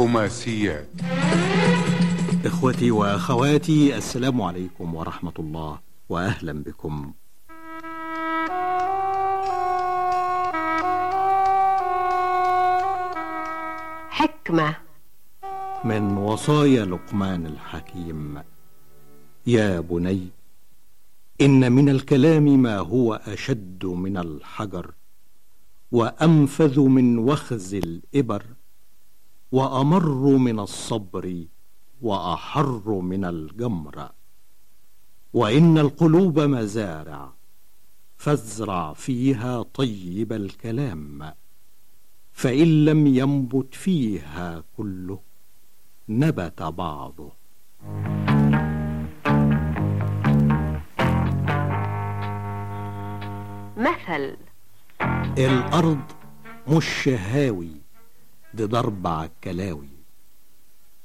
خماسيات إخوتي وأخواتي السلام عليكم ورحمة الله وأهلا بكم. حكمة. من وصايا لقمان الحكيم يا بني إن من الكلام ما هو أشد من الحجر وأنفذ من وخز الإبر. وأمر من الصبر وأحر من الجمر. وإن القلوب مزارع فازرع فيها طيب الكلام. فإن لم ينبت فيها كله نبت بعضه. مثل الأرض مش هاوي. دي ضرب عالكلاوي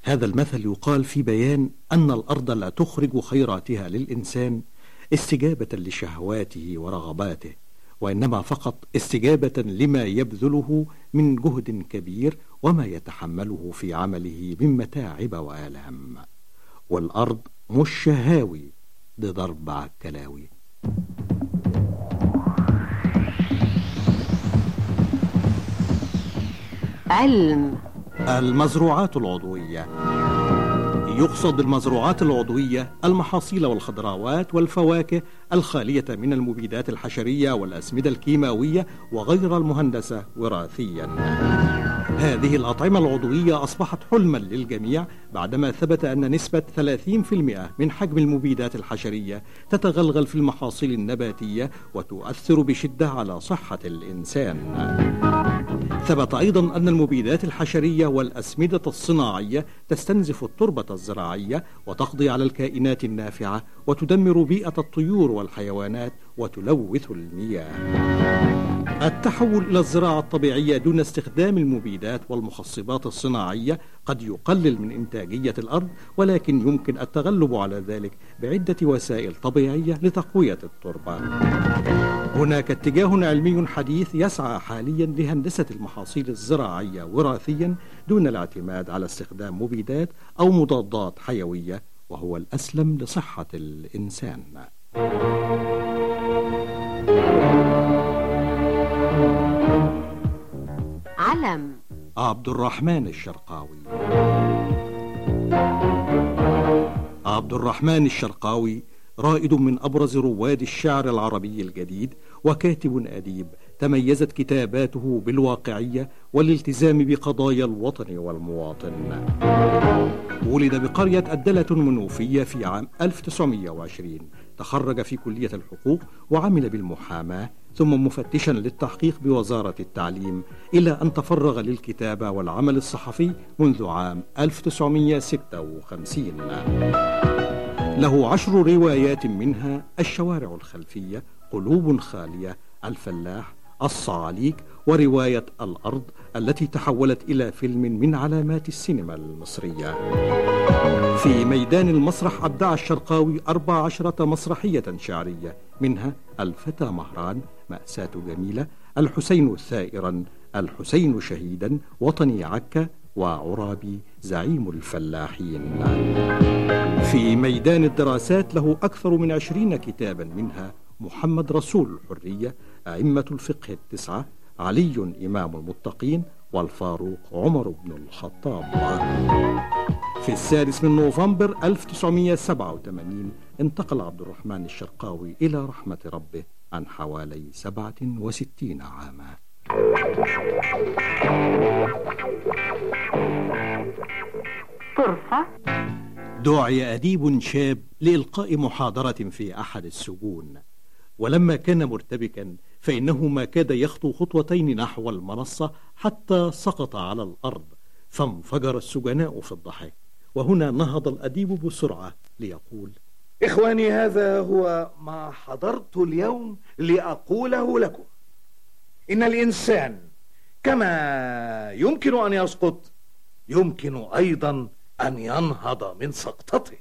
هذا المثل يقال في بيان أن الأرض لا تخرج خيراتها للإنسان استجابة لشهواته ورغباته وإنما فقط استجابة لما يبذله من جهد كبير وما يتحمله في عمله من متاعب وآلام. والأرض مش شهاوي دي ضرب علم. المزروعات العضوية. يقصد بالمزروعات العضوية المحاصيل والخضروات والفواكه الخالية من المبيدات الحشرية والأسمدة الكيماوية وغير المهندسة وراثيا. هذه الأطعمة العضوية أصبحت حلما للجميع بعدما ثبت أن نسبة 30% من حجم المبيدات الحشرية تتغلغل في المحاصيل النباتية وتؤثر بشدة على صحة الإنسان. ثبت أيضا أن المبيدات الحشرية والأسمدة الصناعية تستنزف التربة الزراعية وتقضي على الكائنات النافعة وتدمر بيئة الطيور والحيوانات وتلوث المياه. التحول إلى الزراعة الطبيعية دون استخدام المبيدات والمخصبات الصناعية قد يقلل من إنتاجية الأرض ولكن يمكن التغلب على ذلك بعدة وسائل طبيعية لتقوية التربة. هناك اتجاه علمي حديث يسعى حاليا لهندسة المحاصيل الزراعية وراثيا دون الاعتماد على استخدام مبيدات أو مضادات حيوية وهو الأسلم لصحة الإنسان. عبد الرحمن الشرقاوي. عبد الرحمن الشرقاوي رائد من أبرز رواد الشعر العربي الجديد وكاتب أديب تميزت كتاباته بالواقعية والالتزام بقضايا الوطن والمواطن. ولد بقرية الدلة المنوفية في عام 1920 تخرج في كلية الحقوق وعمل بالمحاماة ثم مفتشا للتحقيق بوزارة التعليم إلى أن تفرغ للكتابة والعمل الصحفي منذ عام 1956 له عشر روايات منها الشوارع الخلفية قلوب خالية الفلاح الصعاليك ورواية الأرض التي تحولت إلى فيلم من علامات السينما المصرية. في ميدان المسرح أبدع الشرقاوي أربع عشرة مسرحية شعرية منها الفتى مهران مأساة جميلة. الحسين ثائرا الحسين شهيدا وطني عكا وعرابي زعيم الفلاحين. في ميدان الدراسات له أكثر من عشرين كتابا منها محمد رسول الحرية أئمة الفقه التسعة علي إمام المتقين والفاروق عمر بن الخطاب. في السادس من نوفمبر 1987 انتقل عبد الرحمن الشرقاوي إلى رحمة ربه. عن حوالي 67 عاما. طرفة دعي أديب شاب لإلقاء محاضرة في أحد السجون. ولما كان مرتبكا فإنه ما كاد يخطو خطوتين نحو المنصة حتى سقط على الأرض فانفجر السجناء في الضحك. وهنا نهض الأديب بسرعة ليقول إخواني هذا هو ما حضرت اليوم لأقوله لكم. إن الإنسان كما يمكن أن يسقط يمكن أيضا أن ينهض من سقطته.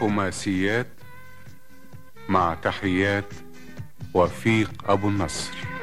خماسيات مع تحيات وفيق أبو النصر.